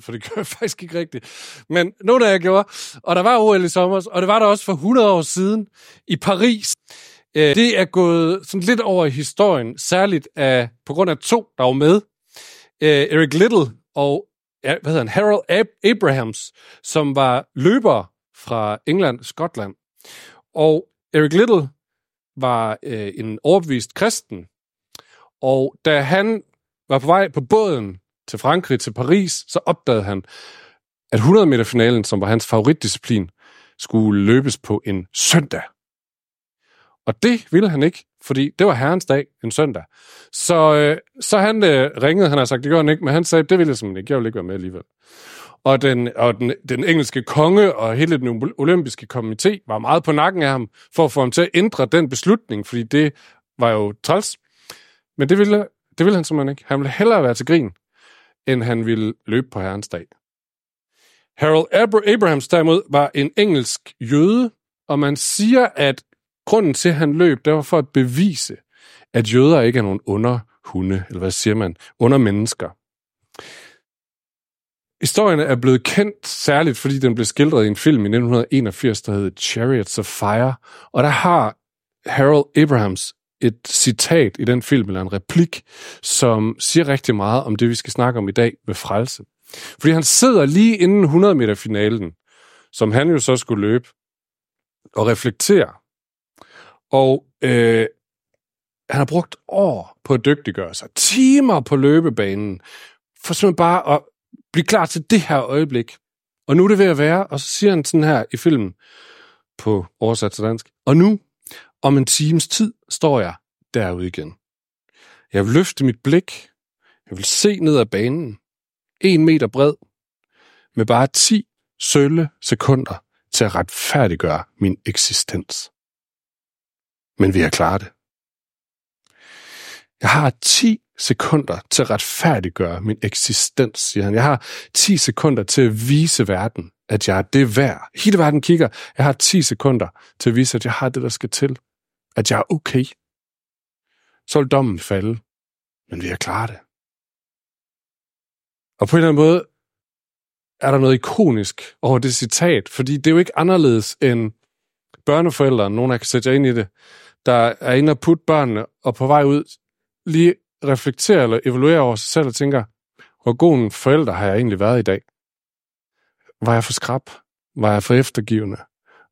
for det gør jeg faktisk ikke rigtigt. Men nogle af jer gjorde, og der var OL i sommer, og det var der også for 100 år siden i Paris. Øh, det er gået sådan lidt over i historien, særligt af, på grund af to, der var med. Øh, Eric Little og ja, hvad hedder han, Harold Abrahams, som var løber fra England Skotland. Og Eric Little var øh, en overbevist kristen, og da han var på vej på båden til Frankrig, til Paris, så opdagede han, at 100 meter finalen, som var hans favoritdisciplin, skulle løbes på en søndag. Og det ville han ikke, fordi det var herrens dag, en søndag. Så, øh, så han øh, ringede, han har sagt, det gør han ikke, men han sagde, det ville jeg simpelthen ikke, jeg vil ikke være med alligevel. Og den, og den, den engelske konge og hele den olympiske komité var meget på nakken af ham, for at få ham til at ændre den beslutning, fordi det var jo træls. Men det ville, det ville han simpelthen ikke. Han ville hellere være til grin, end han ville løbe på herrens dag. Harold Abrahams derimod var en engelsk jøde, og man siger, at grunden til, at han løb, det var for at bevise, at jøder ikke er nogen underhunde, eller hvad siger man, under mennesker. Historien er blevet kendt særligt, fordi den blev skildret i en film i 1981, der hed Chariots of Fire, og der har Harold Abrahams et citat i den film, eller en replik, som siger rigtig meget om det, vi skal snakke om i dag med frelse. Fordi han sidder lige inden 100 meter finalen, som han jo så skulle løbe, og reflektere. Og øh, han har brugt år på at dygtiggøre sig, timer på løbebanen, for simpelthen bare at blive klar til det her øjeblik. Og nu er det ved at være, og så siger han sådan her i filmen, på oversat til dansk. Og nu, om en times tid, står jeg derude igen. Jeg vil løfte mit blik. Jeg vil se ned ad banen. En meter bred. Med bare 10 sølle sekunder til at retfærdiggøre min eksistens. Men vi har klaret det. Jeg har 10 sekunder til at retfærdiggøre min eksistens, siger han. Jeg har 10 sekunder til at vise verden, at jeg er det værd. Hele verden kigger. Jeg har 10 sekunder til at vise, at jeg har det, der skal til. At jeg er okay. Så vil dommen falde. Men vi har klaret det. Og på en eller anden måde er der noget ikonisk over det citat, fordi det er jo ikke anderledes end børneforældre, nogen der kan sætte jer ind i det, der er inde og putte børnene, og på vej ud lige reflekterer eller evaluerer over sig selv og tænker, hvor god en forælder har jeg egentlig været i dag? Var jeg for skrab? Var jeg for eftergivende?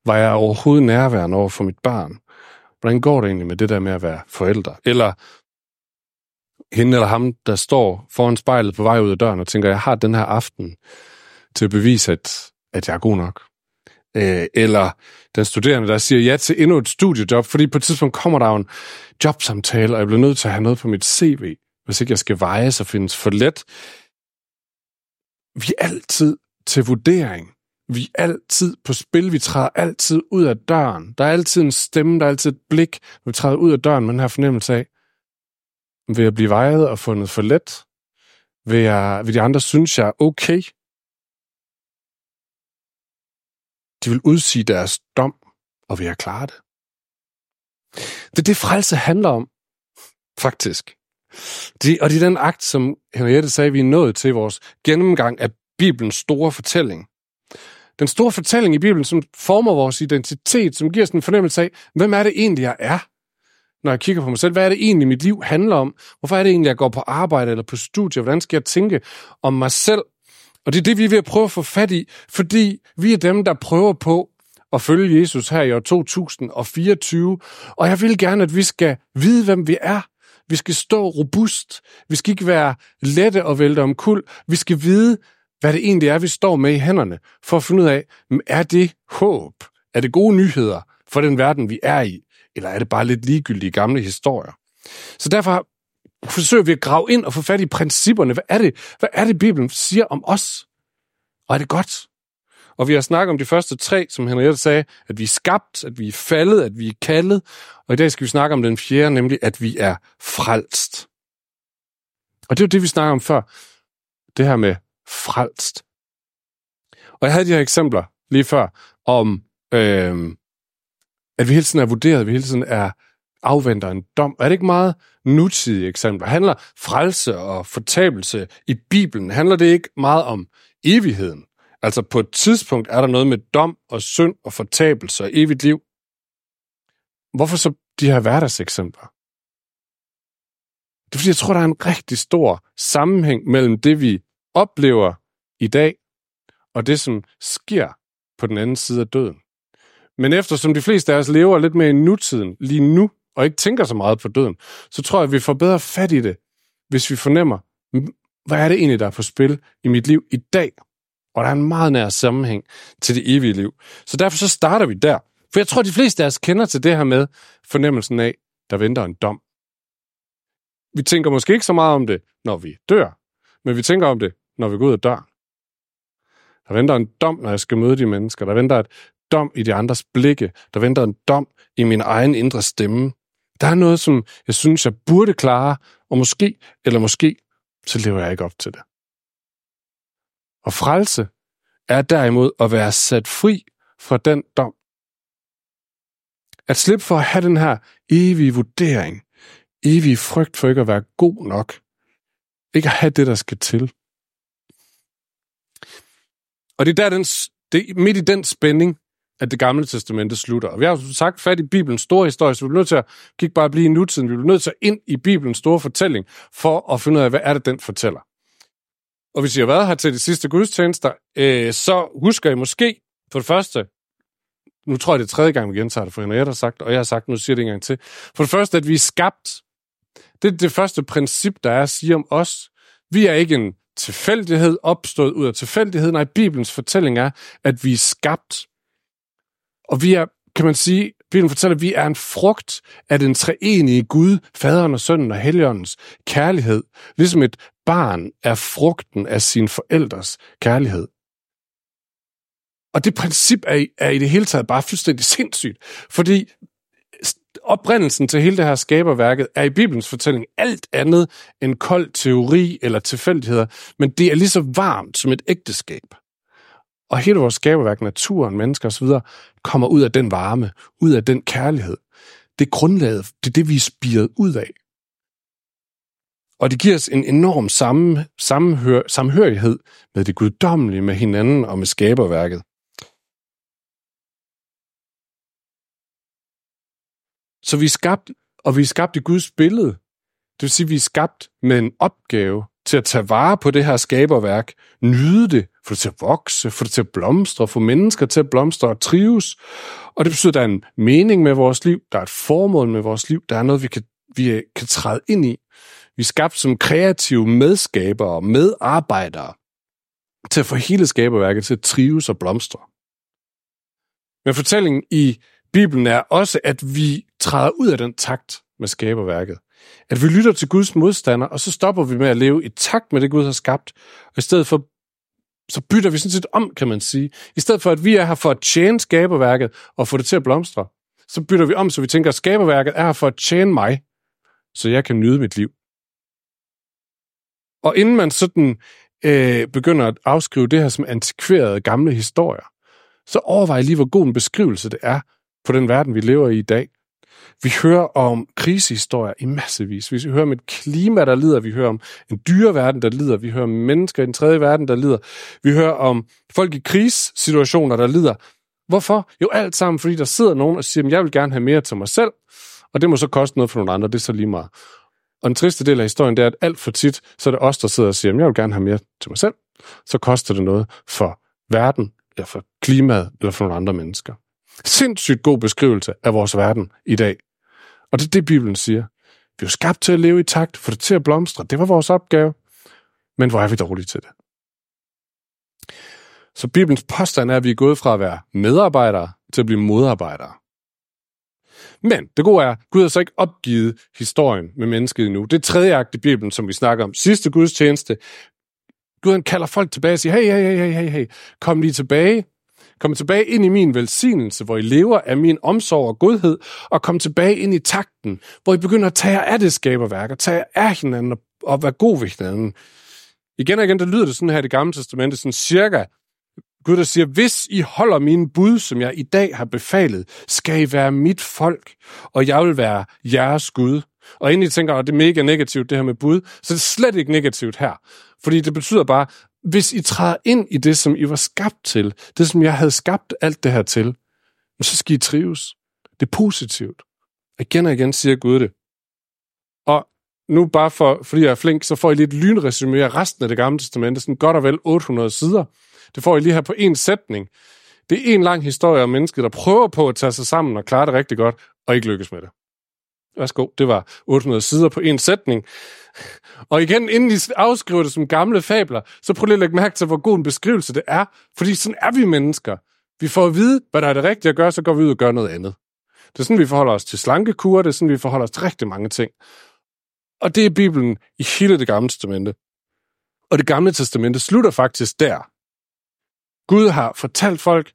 Var jeg overhovedet nærværende over for mit barn? Hvordan går det egentlig med det der med at være forældre? Eller hende eller ham, der står foran spejlet på vej ud af døren og tænker, jeg har den her aften til at bevise, at, at jeg er god nok. Øh, eller den studerende, der siger ja til endnu et studiejob, fordi på et tidspunkt kommer der jo en jobsamtale, og jeg bliver nødt til at have noget på mit CV, hvis ikke jeg skal veje så findes for let. Vi er altid til vurdering. Vi er altid på spil. Vi træder altid ud af døren. Der er altid en stemme, der er altid et blik, når vi træder ud af døren med den her fornemmelse af, vil jeg blive vejet og fundet for let? Vil, jeg, vil de andre synes, jeg er okay? De vil udsige deres dom, og vi har klaret det? Det er det, frelse handler om, faktisk. De, og det er den akt, som Henriette sagde, vi er nået til vores gennemgang af Bibelens store fortælling. Den store fortælling i Bibelen, som former vores identitet, som giver os en fornemmelse af, hvem er det egentlig, jeg er? Når jeg kigger på mig selv, hvad er det egentlig, mit liv handler om? Hvorfor er det egentlig, jeg går på arbejde eller på studie? Hvordan skal jeg tænke om mig selv? Og det er det, vi er ved at prøve at få fat i, fordi vi er dem, der prøver på at følge Jesus her i år 2024. Og jeg vil gerne, at vi skal vide, hvem vi er. Vi skal stå robust. Vi skal ikke være lette og vælte om kul. Vi skal vide, hvad det egentlig er, vi står med i hænderne, for at finde ud af, er det håb? Er det gode nyheder for den verden, vi er i? Eller er det bare lidt ligegyldige gamle historier? Så derfor forsøger vi at grave ind og få fat i principperne. Hvad er det, hvad er det Bibelen siger om os? Og er det godt? Og vi har snakket om de første tre, som Henriette sagde, at vi er skabt, at vi er faldet, at vi er kaldet. Og i dag skal vi snakke om den fjerde, nemlig at vi er frelst. Og det er jo det, vi snakker om før. Det her med frelst. Og jeg havde de her eksempler lige før om, øh, at vi hele tiden er vurderet, at vi hele tiden er afventer en dom. Er det ikke meget nutidige eksempler? Handler frelse og fortabelse i Bibelen, handler det ikke meget om evigheden. Altså på et tidspunkt er der noget med dom og synd og fortabelse og evigt liv. Hvorfor så de her hverdagseksempler? Det er fordi, jeg tror, der er en rigtig stor sammenhæng mellem det, vi oplever i dag, og det, som sker på den anden side af døden. Men eftersom de fleste af os lever lidt mere i nutiden, lige nu, og ikke tænker så meget på døden, så tror jeg, at vi får bedre fat i det, hvis vi fornemmer, hvad er det egentlig, der er på spil i mit liv i dag? Og der er en meget nær sammenhæng til det evige liv. Så derfor så starter vi der. For jeg tror, at de fleste af os kender til det her med fornemmelsen af, der venter en dom. Vi tænker måske ikke så meget om det, når vi dør, men vi tænker om det, når vi går ud af døren. Der venter en dom, når jeg skal møde de mennesker. Der venter et dom i de andres blikke. Der venter en dom i min egen indre stemme. Der er noget, som jeg synes, jeg burde klare, og måske, eller måske, så lever jeg ikke op til det. Og frelse er derimod at være sat fri fra den dom. At slippe for at have den her evige vurdering, evige frygt for ikke at være god nok. Ikke at have det, der skal til. Og det er der, den, det midt i den spænding, at det gamle testamente slutter. Og vi har jo sagt fat i Bibelens store historie, så vi bliver nødt til at kigge bare blive i nutiden. Vi bliver nødt til at ind i Bibelens store fortælling, for at finde ud af, hvad er det, den fortæller. Og hvis I har været her til de sidste gudstjenester, øh, så husker I måske for det første, nu tror jeg, det er tredje gang, vi gentager det, for Henriette har sagt, og jeg har sagt, nu siger det en gang til. For det første, at vi er skabt. Det er det første princip, der er at sige om os. Vi er ikke en tilfældighed opstået ud af tilfældighed. Nej, Bibelens fortælling er, at vi er skabt. Og vi er, kan man sige, Bibelen fortæller, at vi er en frugt af den treenige Gud, faderen og sønnen og helligåndens kærlighed. Ligesom et barn er frugten af sin forældres kærlighed. Og det princip er, er i det hele taget bare fuldstændig sindssygt, fordi oprindelsen til hele det her skaberværket er i Bibelens fortælling alt andet end kold teori eller tilfældigheder, men det er lige så varmt som et ægteskab. Og hele vores skaberværk, naturen, mennesker osv., kommer ud af den varme, ud af den kærlighed. Det er grundlaget, det er det, vi er spiret ud af. Og det giver os en enorm sammen, sammenhør, samhørighed med det guddommelige, med hinanden og med skaberværket. Så vi er skabt, og vi er skabt i Guds billede. Det vil sige, at vi er skabt med en opgave til at tage vare på det her skaberværk, nyde det, få det til at vokse, få det til at blomstre, få mennesker til at blomstre og trives. Og det betyder, at der er en mening med vores liv, der er et formål med vores liv, der er noget, vi kan, vi øh, kan træde ind i. Vi er skabt som kreative medskabere, medarbejdere, til at få hele skaberværket til at trives og blomstre. Men fortællingen i Bibelen er også, at vi træder ud af den takt med skaberværket. At vi lytter til Guds modstander, og så stopper vi med at leve i takt med det, Gud har skabt. Og i stedet for, så bytter vi sådan set om, kan man sige. I stedet for, at vi er her for at tjene skaberværket og få det til at blomstre, så bytter vi om, så vi tænker, at skaberværket er her for at tjene mig, så jeg kan nyde mit liv. Og inden man sådan øh, begynder at afskrive det her som antikverede gamle historier, så overvej lige, hvor god en beskrivelse det er på den verden, vi lever i i dag. Vi hører om krisehistorier i massevis. Vi hører om et klima, der lider. Vi hører om en dyreverden, der lider. Vi hører om mennesker i den tredje verden, der lider. Vi hører om folk i krigssituationer, der lider. Hvorfor? Jo, alt sammen, fordi der sidder nogen og siger, at jeg vil gerne have mere til mig selv, og det må så koste noget for nogle andre. Det er så lige meget. Og den triste del af historien, det er, at alt for tit, så er det os, der sidder og siger, at jeg vil gerne have mere til mig selv. Så koster det noget for verden, eller for klimaet, eller for nogle andre mennesker. Sindssygt god beskrivelse af vores verden i dag. Og det er det, Bibelen siger. Vi er skabt til at leve i takt, få det til at blomstre. Det var vores opgave. Men hvor er vi dårlige til det? Så Bibelens påstand er, at vi er gået fra at være medarbejdere til at blive modarbejdere. Men det gode er, at Gud har så ikke opgivet historien med mennesket endnu. Det er tredje akt i Bibelen, som vi snakker om. Sidste Guds tjeneste. Gud han kalder folk tilbage og siger, hey, hey, hey, hey, hey, kom lige tilbage. Kom tilbage ind i min velsignelse, hvor I lever af min omsorg og godhed, og kom tilbage ind i takten, hvor I begynder at tage af det skaberværk, og tage af hinanden og, og være god ved hinanden. Igen og igen, der lyder det sådan her i det gamle testamente, sådan cirka, Gud der siger, hvis I holder mine bud, som jeg i dag har befalet, skal I være mit folk, og jeg vil være jeres Gud. Og inden I tænker, at det er mega negativt, det her med bud, så det er slet ikke negativt her. Fordi det betyder bare, hvis I træder ind i det, som I var skabt til, det som jeg havde skabt alt det her til, så skal I trives. Det er positivt. Igen og igen siger Gud det. Og nu bare for, fordi jeg er flink, så får I lidt lynresumé af resten af det gamle testamente, sådan godt og vel 800 sider. Det får I lige her på en sætning. Det er en lang historie om mennesket, der prøver på at tage sig sammen og klare det rigtig godt, og ikke lykkes med det. Værsgo, det var 800 sider på en sætning. Og igen, inden I afskriver det som gamle fabler, så prøv lige at lægge mærke til, hvor god en beskrivelse det er. Fordi sådan er vi mennesker. Vi får at vide, hvad der er det rigtige at gøre, så går vi ud og gør noget andet. Det er sådan, vi forholder os til slankekur, det er sådan, vi forholder os til rigtig mange ting. Og det er Bibelen i hele det gamle testamente. Og det gamle testamente slutter faktisk der. Gud har fortalt folk,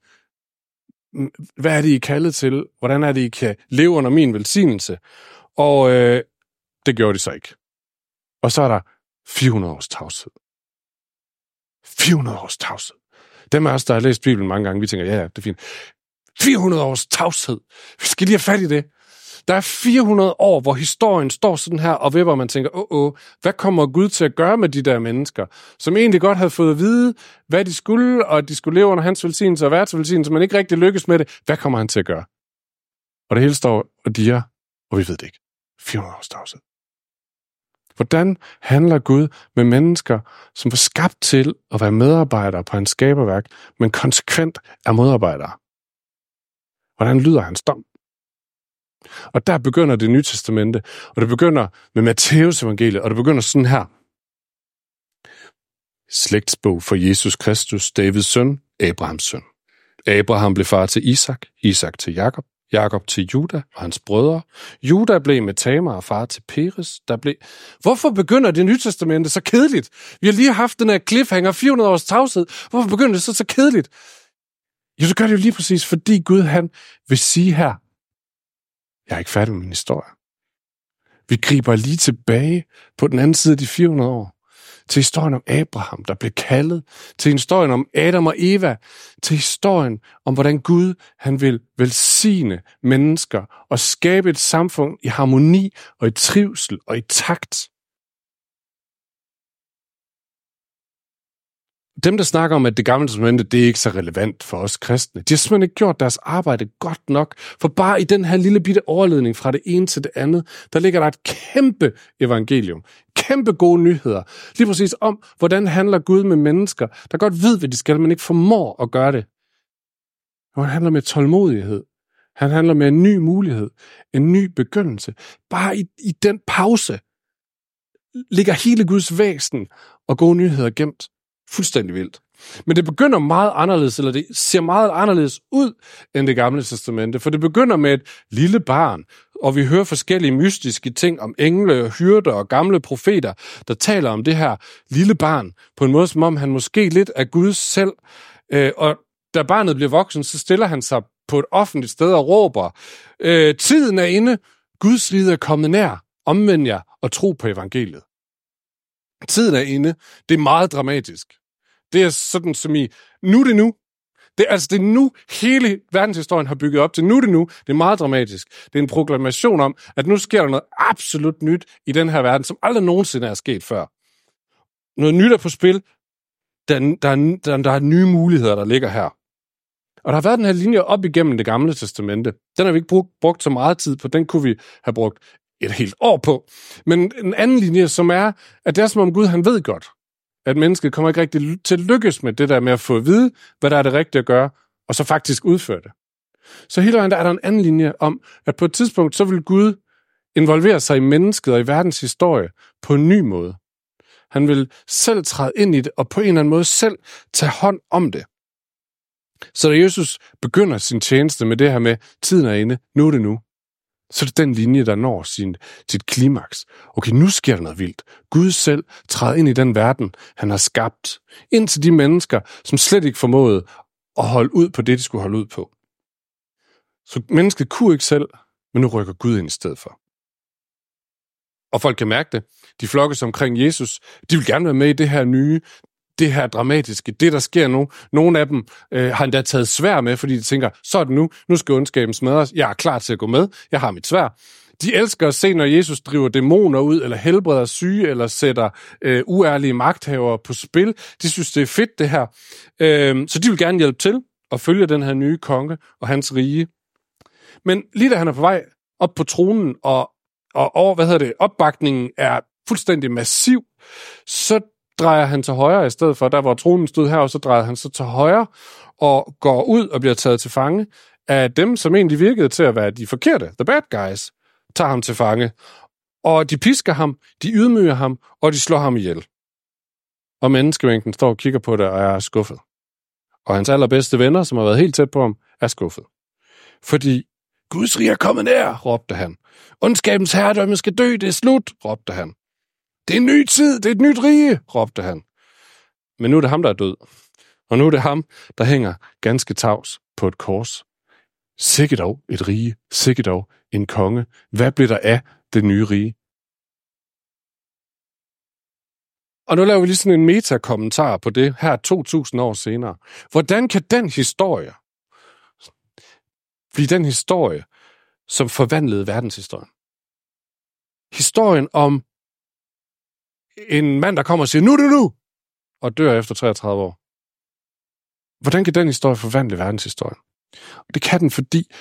hvad er det, I er kaldet til? Hvordan er det, I kan leve under min velsignelse? Og øh, det gjorde de så ikke. Og så er der 400 års tavshed. 400 års tavshed. Dem af os, der har læst Bibelen mange gange, vi tænker, ja, ja, det er fint. 400 års tavshed. Vi skal lige have fat i det. Der er 400 år, hvor historien står sådan her og vipper, og man tænker, åh, åh, hvad kommer Gud til at gøre med de der mennesker, som egentlig godt havde fået at vide, hvad de skulle, og at de skulle leve under hans velsignelse og værts velsignelse, men ikke rigtig lykkes med det. Hvad kommer han til at gøre? Og det hele står og diger, og vi ved det ikke. 400 års tavshed. Hvordan handler Gud med mennesker, som var skabt til at være medarbejdere på hans skaberværk, men konsekvent er modarbejdere? Hvordan lyder hans dom? Og der begynder det nye testamente, og det begynder med Matteus evangeliet, og det begynder sådan her. Slægtsbog for Jesus Kristus, Davids søn, Abrahams søn. Abraham blev far til Isak, Isak til Jakob, Jakob til Juda og hans brødre. Juda blev med Tamar og far til Peres. Der blev... Hvorfor begynder det nye testamente så kedeligt? Vi har lige haft den her cliffhanger, 400 års tavshed. Hvorfor begynder det så så kedeligt? Jo, så gør det jo lige præcis, fordi Gud han vil sige her, jeg er ikke færdig med min historie. Vi griber lige tilbage på den anden side af de 400 år. Til historien om Abraham, der blev kaldet. Til historien om Adam og Eva. Til historien om, hvordan Gud han vil velsigne mennesker og skabe et samfund i harmoni og i trivsel og i takt. Dem, der snakker om, at det gamle testamente, det er ikke så relevant for os kristne, de har simpelthen ikke gjort deres arbejde godt nok. For bare i den her lille bitte overledning fra det ene til det andet, der ligger der et kæmpe evangelium. Kæmpe gode nyheder. Lige præcis om, hvordan handler Gud med mennesker, der godt ved, hvad de skal, men ikke formår at gøre det. Og han handler med tålmodighed. Han handler med en ny mulighed. En ny begyndelse. Bare i, i den pause ligger hele Guds væsen og gode nyheder gemt fuldstændig vildt. Men det begynder meget anderledes, eller det ser meget anderledes ud end det gamle testamente, for det begynder med et lille barn, og vi hører forskellige mystiske ting om engle og hyrder og gamle profeter, der taler om det her lille barn på en måde, som om han måske lidt er Guds selv. Øh, og da barnet bliver voksen, så stiller han sig på et offentligt sted og råber, øh, tiden er inde, Guds rige er kommet nær, omvend jer og tro på evangeliet. Tiden er inde. Det er meget dramatisk. Det er sådan som i, nu er det nu. Det, er altså, det er nu, hele verdenshistorien har bygget op til. Nu er det nu. Det er meget dramatisk. Det er en proklamation om, at nu sker der noget absolut nyt i den her verden, som aldrig nogensinde er sket før. Noget nyt er på spil. Der, der, der, der er nye muligheder, der ligger her. Og der har været den her linje op igennem det gamle testamente. Den har vi ikke brugt, brugt så meget tid på. Den kunne vi have brugt et helt år på. Men en anden linje, som er, at det er som om Gud, han ved godt, at mennesket kommer ikke rigtig til at lykkes med det der med at få at vide, hvad der er det rigtige at gøre, og så faktisk udføre det. Så hele vejen der er der en anden linje om, at på et tidspunkt, så vil Gud involvere sig i mennesket og i verdens historie på en ny måde. Han vil selv træde ind i det, og på en eller anden måde selv tage hånd om det. Så da Jesus begynder sin tjeneste med det her med, tiden er inde, nu er det nu, så er det den linje, der når sin, sit klimaks. Okay, nu sker der noget vildt. Gud selv træder ind i den verden, han har skabt. Ind til de mennesker, som slet ikke formåede at holde ud på det, de skulle holde ud på. Så mennesket kunne ikke selv, men nu rykker Gud ind i stedet for. Og folk kan mærke det. De flokkes omkring Jesus. De vil gerne være med i det her nye, det her dramatiske, det der sker nu. Nogle af dem øh, har endda taget svær med, fordi de tænker, så er det nu, nu skal ondskaben smadres, jeg er klar til at gå med, jeg har mit svær. De elsker at se, når Jesus driver dæmoner ud, eller helbreder syge, eller sætter øh, uærlige magthavere på spil. De synes, det er fedt, det her. Øh, så de vil gerne hjælpe til at følge den her nye konge og hans rige. Men lige da han er på vej op på tronen, og, og over, hvad hedder det, opbakningen er fuldstændig massiv, så drejer han til højre i stedet for, der hvor tronen stod her, og så drejer han så til højre og går ud og bliver taget til fange af dem, som egentlig virkede til at være de forkerte, the bad guys, tager ham til fange. Og de pisker ham, de ydmyger ham, og de slår ham ihjel. Og menneskemængden står og kigger på det og er skuffet. Og hans allerbedste venner, som har været helt tæt på ham, er skuffet. Fordi Guds rige er kommet nær, råbte han. Ondskabens herredømme skal dø, det er slut, råbte han. Det er en ny tid, det er et nyt rige, råbte han. Men nu er det ham, der er død. Og nu er det ham, der hænger ganske tavs på et kors. Sikke dog et rige, sikke dog en konge. Hvad blev der af det nye rige? Og nu laver vi lige sådan en metakommentar på det her 2000 år senere. Hvordan kan den historie blive den historie, som forvandlede verdenshistorien? Historien om en mand, der kommer og siger, nu er det nu, og dør efter 33 år. Hvordan kan den historie forvandle verdenshistorien? Og det kan den, fordi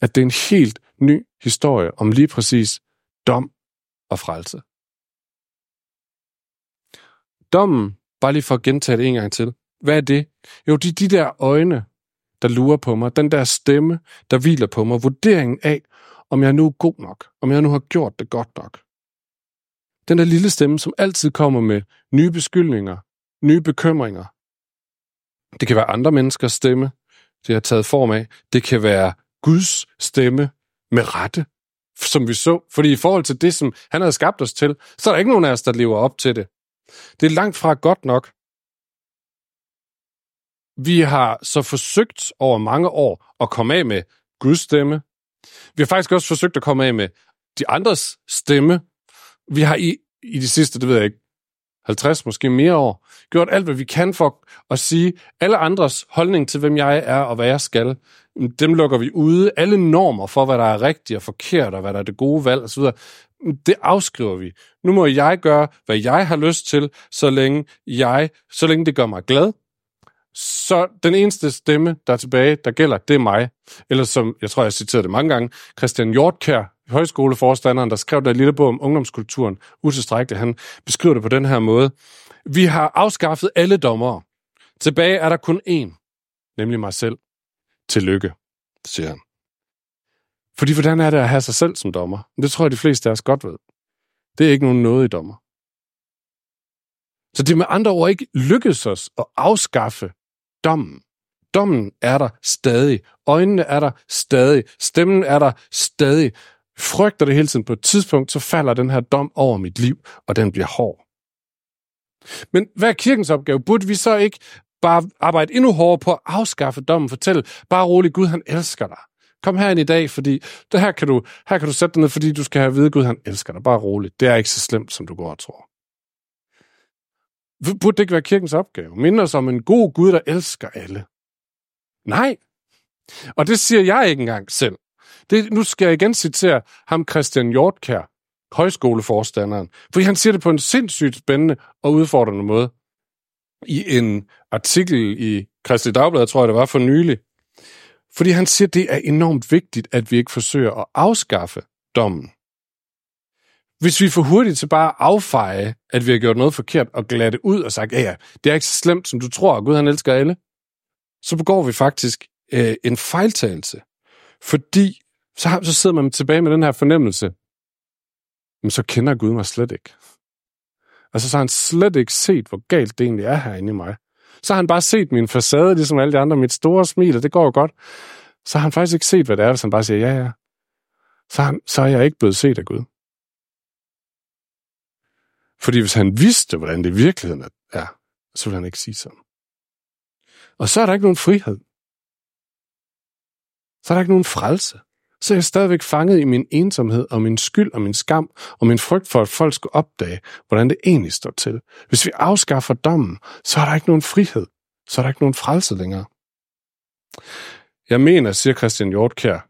at det er en helt ny historie om lige præcis dom og frelse. Dommen, bare lige for at gentage det en gang til. Hvad er det? Jo, det er de der øjne, der lurer på mig. Den der stemme, der hviler på mig. Vurderingen af, om jeg nu er god nok. Om jeg nu har gjort det godt nok. Den der lille stemme, som altid kommer med nye beskyldninger, nye bekymringer. Det kan være andre menneskers stemme, det har taget form af. Det kan være Guds stemme med rette, som vi så. Fordi i forhold til det, som han havde skabt os til, så er der ikke nogen af os, der lever op til det. Det er langt fra godt nok. Vi har så forsøgt over mange år at komme af med Guds stemme. Vi har faktisk også forsøgt at komme af med de andres stemme. Vi har i, i de sidste, det ved jeg ikke, 50, måske mere år, gjort alt, hvad vi kan for at sige, alle andres holdning til, hvem jeg er og hvad jeg skal, dem lukker vi ude. Alle normer for, hvad der er rigtigt og forkert, og hvad der er det gode valg osv., det afskriver vi. Nu må jeg gøre, hvad jeg har lyst til, så længe jeg, så længe det gør mig glad. Så den eneste stemme, der er tilbage, der gælder, det er mig. Eller som, jeg tror, jeg citerede det mange gange, Christian Hjortkær, højskoleforstanderen, der skrev der lille bog om ungdomskulturen, utilstrækkeligt, han beskriver det på den her måde. Vi har afskaffet alle dommere. Tilbage er der kun én, nemlig mig selv. Tillykke, siger han. Fordi hvordan er det at have sig selv som dommer? Det tror jeg, de fleste af os godt ved. Det er ikke nogen noget i dommer. Så det er med andre ord ikke lykkedes os at afskaffe dommen. Dommen er der stadig. Øjnene er der stadig. Stemmen er der stadig. Frygter det hele tiden på et tidspunkt, så falder den her dom over mit liv, og den bliver hård. Men hvad er kirkens opgave? Burde vi så ikke bare arbejde endnu hårdere på at afskaffe dommen? Fortæl bare rolig, Gud han elsker dig. Kom herind i dag, fordi det her kan du, her kan du sætte dig ned, fordi du skal have at vide, Gud han elsker dig. Bare roligt. Det er ikke så slemt, som du går og tror. Burde det ikke være kirkens opgave? Minde os om en god Gud, der elsker alle. Nej. Og det siger jeg ikke engang selv. Det, nu skal jeg igen citere ham Christian Hjortkær, højskoleforstanderen, fordi han siger det på en sindssygt spændende og udfordrende måde. I en artikel i Christi Dagblad, tror jeg det var for nylig. Fordi han siger, det er enormt vigtigt, at vi ikke forsøger at afskaffe dommen. Hvis vi er for hurtigt til bare at affeje, at vi har gjort noget forkert, og glatte ud og sagt, ja, ja, det er ikke så slemt, som du tror, og Gud han elsker alle, så begår vi faktisk øh, en fejltagelse. Fordi så, så sidder man tilbage med den her fornemmelse, men så kender Gud mig slet ikke. Altså, så har han slet ikke set, hvor galt det egentlig er herinde i mig. Så har han bare set min facade, ligesom alle de andre, mit store smil, og det går jo godt. Så har han faktisk ikke set, hvad det er, hvis han bare siger, ja, ja. Så, han, så er jeg ikke blevet set af Gud. Fordi hvis han vidste, hvordan det i virkeligheden er, så ville han ikke sige sådan. Og så er der ikke nogen frihed. Så er der ikke nogen frelse så er jeg stadigvæk fanget i min ensomhed og min skyld og min skam og min frygt for, at folk skulle opdage, hvordan det egentlig står til. Hvis vi afskaffer dommen, så er der ikke nogen frihed. Så er der ikke nogen frelse længere. Jeg mener, siger Christian Hjortkær,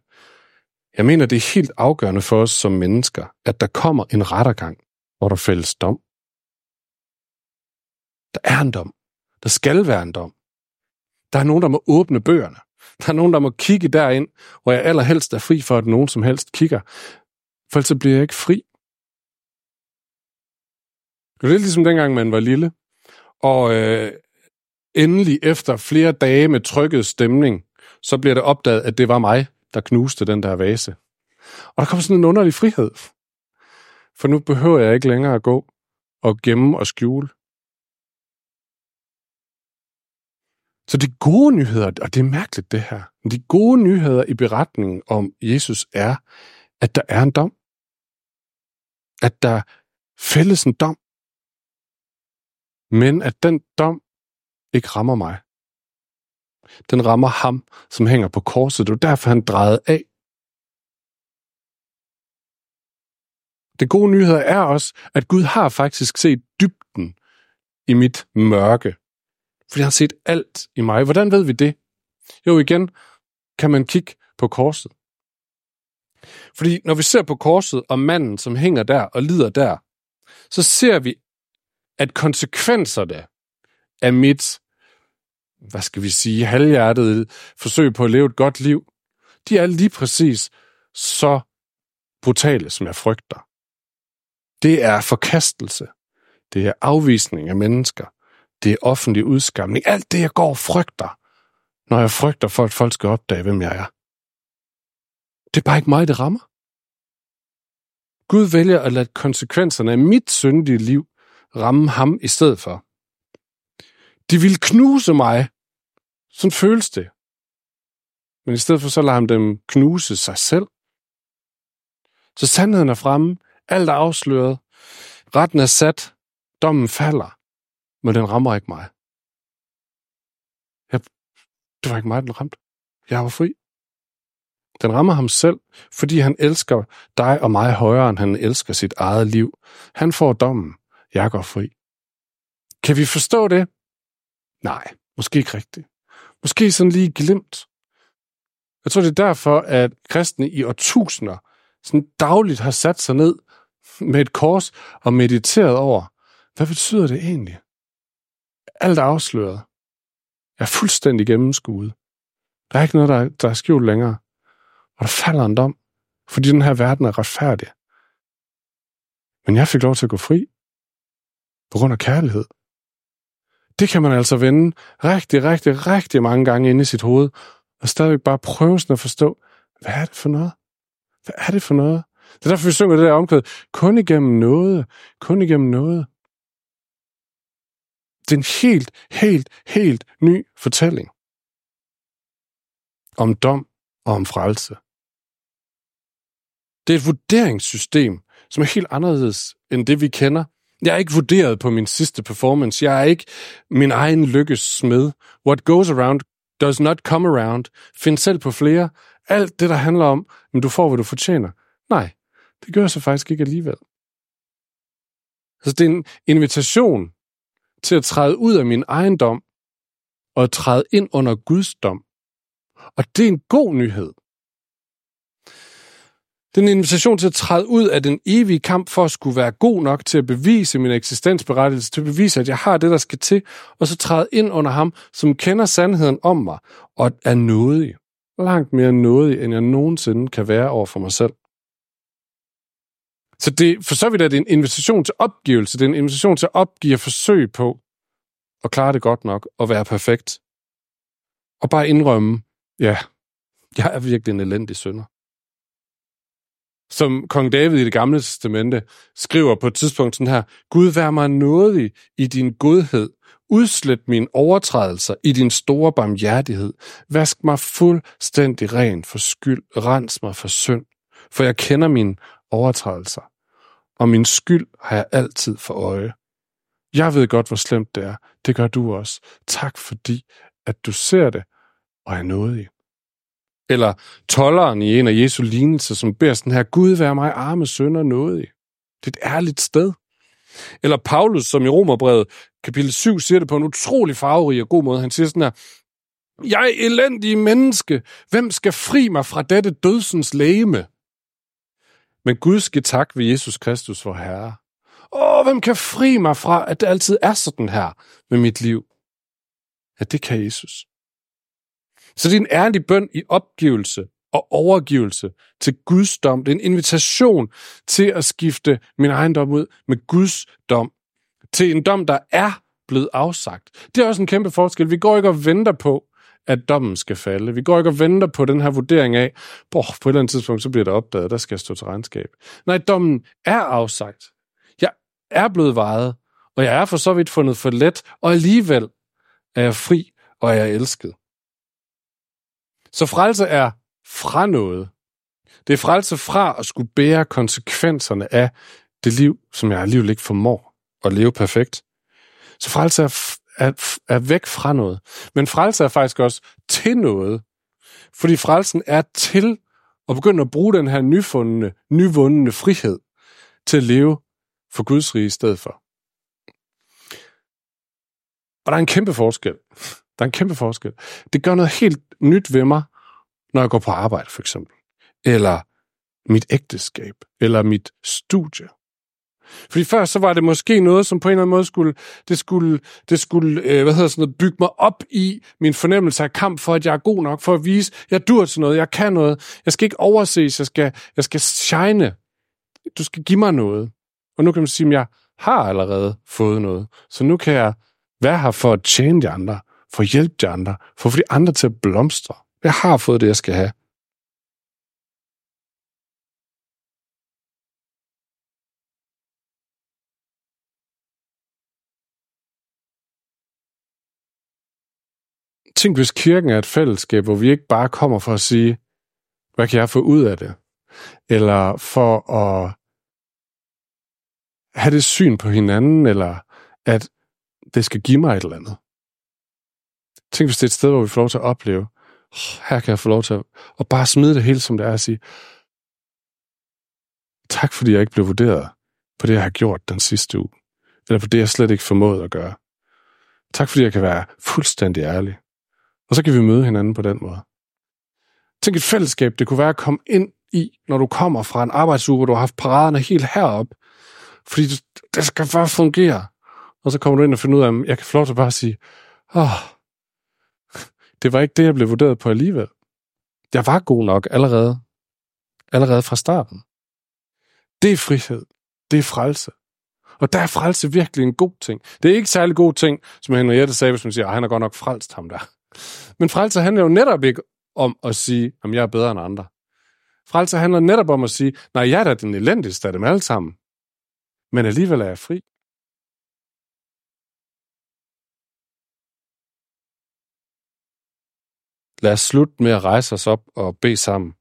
Jeg mener, det er helt afgørende for os som mennesker, at der kommer en rettergang, hvor der fælles dom. Der er en dom. Der skal være en dom. Der er nogen, der må åbne bøgerne. Der er nogen, der må kigge derind, hvor jeg allerhelst er fri for, at nogen som helst kigger. For ellers bliver jeg ikke fri. Det er lidt ligesom dengang, man var lille, og øh, endelig efter flere dage med trykket stemning, så bliver det opdaget, at det var mig, der knuste den der vase. Og der kom sådan en underlig frihed. For nu behøver jeg ikke længere at gå og gemme og skjule. Så de gode nyheder, og det er mærkeligt det her, de gode nyheder i beretningen om Jesus er, at der er en dom. At der fælles en dom. Men at den dom ikke rammer mig. Den rammer ham, som hænger på korset. Det er derfor, han drejede af. Det gode nyheder er også, at Gud har faktisk set dybden i mit mørke. Fordi han har set alt i mig. Hvordan ved vi det? Jo, igen kan man kigge på korset. Fordi når vi ser på korset og manden, som hænger der og lider der, så ser vi, at konsekvenserne af mit, hvad skal vi sige, halvhjertet forsøg på at leve et godt liv, de er lige præcis så brutale, som jeg frygter. Det er forkastelse. Det er afvisning af mennesker. Det er offentlig udskamning. Alt det, jeg går og frygter, når jeg frygter for, at folk skal opdage, hvem jeg er. Det er bare ikke mig, det rammer. Gud vælger at lade konsekvenserne af mit syndige liv ramme ham i stedet for. De vil knuse mig. Sådan føles det. Men i stedet for så lader han dem knuse sig selv. Så sandheden er fremme. Alt er afsløret. Retten er sat. Dommen falder. Men den rammer ikke mig. Jeg, det var ikke mig, den ramte. Jeg var fri. Den rammer ham selv, fordi han elsker dig og mig højere, end han elsker sit eget liv. Han får dommen. Jeg går fri. Kan vi forstå det? Nej, måske ikke rigtigt. Måske sådan lige glemt. Jeg tror, det er derfor, at kristne i årtusinder sådan dagligt har sat sig ned med et kors og mediteret over, hvad betyder det egentlig? Alt er afsløret. Jeg er fuldstændig gennemskuet. Der er ikke noget, der, der er skjult længere. Og der falder en dom, fordi den her verden er retfærdig. Men jeg fik lov til at gå fri. På grund af kærlighed. Det kan man altså vende rigtig, rigtig, rigtig mange gange inde i sit hoved, og stadigvæk bare prøve sådan at forstå, hvad er det for noget? Hvad er det for noget? Det er derfor, vi synger det der omkvæd. Kun igennem noget. Kun igennem noget. Det er en helt, helt, helt ny fortælling. Om dom og om frelse. Det er et vurderingssystem, som er helt anderledes end det, vi kender. Jeg er ikke vurderet på min sidste performance. Jeg er ikke min egen lykkes smed. What goes around does not come around. Find selv på flere. Alt det, der handler om, men du får, hvad du fortjener. Nej, det gør jeg så faktisk ikke alligevel. Så det er en invitation til at træde ud af min ejendom og træde ind under Guds dom. Og det er en god nyhed. Det er en invitation til at træde ud af den evige kamp for at skulle være god nok til at bevise min eksistensberettigelse, til at bevise, at jeg har det, der skal til, og så træde ind under ham, som kender sandheden om mig, og er nådig. Langt mere nådig, end jeg nogensinde kan være over for mig selv. Så det, for så vidt er det en invitation til opgivelse. Det er en invitation til at opgive at forsøge på at klare det godt nok og være perfekt. Og bare indrømme, ja, jeg er virkelig en elendig sønder som kong David i det gamle testamente skriver på et tidspunkt sådan her, Gud vær mig nådig i din godhed, udslet mine overtrædelser i din store barmhjertighed, vask mig fuldstændig ren for skyld, rens mig for synd, for jeg kender mine overtrædelser, og min skyld har jeg altid for øje. Jeg ved godt, hvor slemt det er. Det gør du også. Tak fordi, at du ser det og er nådig. Eller tolleren i en af Jesu lignelser, som beder sådan her, Gud vær mig arme sønder nådig. Det er et ærligt sted. Eller Paulus, som i Romerbrevet kapitel 7 siger det på en utrolig farverig og god måde. Han siger sådan her, Jeg elendige menneske, hvem skal fri mig fra dette dødsens lægeme? Men Gud skal tak ved Jesus Kristus, vor Herre. Åh, hvem kan fri mig fra, at det altid er sådan her med mit liv? Ja, det kan Jesus. Så det er en ærlig bøn i opgivelse og overgivelse til Guds dom. Det er en invitation til at skifte min ejendom ud med Guds dom. Til en dom, der er blevet afsagt. Det er også en kæmpe forskel. Vi går ikke og venter på, at dommen skal falde. Vi går ikke og venter på den her vurdering af, på et eller andet tidspunkt, så bliver det opdaget, der skal jeg stå til regnskab. Nej, dommen er afsagt. Jeg er blevet vejet, og jeg er for så vidt fundet for let, og alligevel er jeg fri, og er elsket. Så frelse er fra noget. Det er frelse fra at skulle bære konsekvenserne af det liv, som jeg alligevel ikke formår at leve perfekt. Så frelse er, er, er væk fra noget. Men frelse er faktisk også til noget. Fordi frelsen er til at begynde at bruge den her nyfundne, nyvundne frihed til at leve for Guds rige i stedet for. Og der er en kæmpe forskel. Der er en kæmpe forskel. Det gør noget helt nyt ved mig, når jeg går på arbejde, for eksempel. Eller mit ægteskab. Eller mit studie. Fordi før så var det måske noget, som på en eller anden måde skulle, det skulle, det skulle øh, hvad hedder sådan noget, bygge mig op i min fornemmelse af kamp for, at jeg er god nok, for at vise, jeg dur til noget, jeg kan noget, jeg skal ikke overses, jeg skal, jeg skal shine. Du skal give mig noget. Og nu kan man sige, at jeg har allerede fået noget. Så nu kan jeg være her for at tjene de andre, for at hjælpe de andre, for at få de andre til at blomstre. Jeg har fået det, jeg skal have. Tænk, hvis kirken er et fællesskab, hvor vi ikke bare kommer for at sige, hvad kan jeg få ud af det? Eller for at have det syn på hinanden, eller at det skal give mig et eller andet. Tænk, hvis det er et sted, hvor vi får lov til at opleve, her kan jeg få lov til at, og bare smide det hele, som det er, og sige, tak fordi jeg ikke blev vurderet på det, jeg har gjort den sidste uge, eller på det, jeg slet ikke formåede at gøre. Tak fordi jeg kan være fuldstændig ærlig. Og så kan vi møde hinanden på den måde. Tænk et fællesskab, det kunne være at komme ind i, når du kommer fra en arbejdsuge, hvor du har haft paraderne helt herop, fordi det skal bare fungere. Og så kommer du ind og finder ud af, at jeg kan få lov til bare at sige, åh, oh, det var ikke det, jeg blev vurderet på alligevel. Jeg var god nok allerede. Allerede fra starten. Det er frihed. Det er frelse. Og der er frelse virkelig en god ting. Det er ikke særlig god ting, som Henriette sagde, hvis man siger, at han er godt nok frelst ham der. Men frelse handler jo netop ikke om at sige, at jeg er bedre end andre. Frelse handler netop om at sige, nej, jeg er da den elendigste af dem alle sammen. Men alligevel er jeg fri. Lad os slutte med at rejse os op og bede sammen.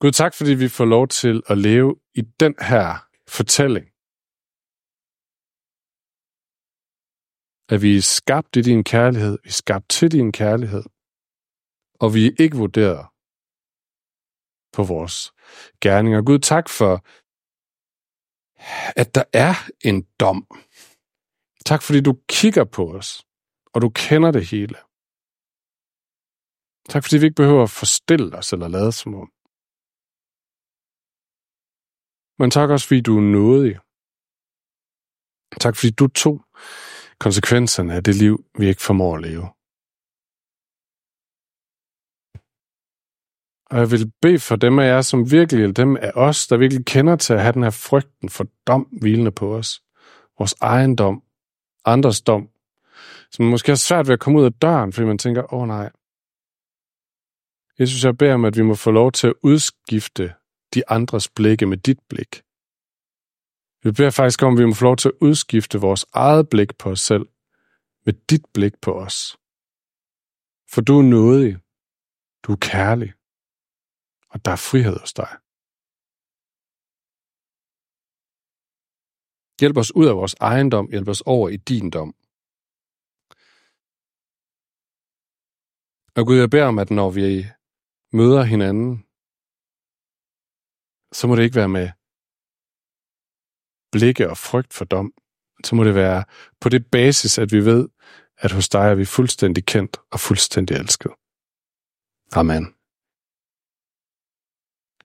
Gud, tak fordi vi får lov til at leve i den her fortælling. At vi er skabt i din kærlighed, vi er skabt til din kærlighed, og vi er ikke vurderet på vores gerninger. Gud, tak for, at der er en dom. Tak fordi du kigger på os, og du kender det hele. Tak fordi vi ikke behøver at forstille os eller lade som om. Men tak også, fordi du er nådig. Tak, fordi du tog konsekvenserne af det liv, vi ikke formår at leve. Og jeg vil bede for dem af jer, som virkelig, eller dem af os, der virkelig kender til at have den her frygten for dom hvilende på os. Vores egen dom, andres dom, som måske har svært ved at komme ud af døren, fordi man tænker, åh oh, nej. Jesus, jeg beder om, at vi må få lov til at udskifte de andres blikke med dit blik. Vi beder faktisk om, at vi må få lov til at udskifte vores eget blik på os selv med dit blik på os. For du er nådig, du er kærlig, og der er frihed hos dig. Hjælp os ud af vores ejendom, hjælp os over i din dom. Og Gud, jeg beder om, at når vi møder hinanden, så må det ikke være med blikke og frygt for dom. Så må det være på det basis, at vi ved, at hos dig er vi fuldstændig kendt og fuldstændig elsket. Amen.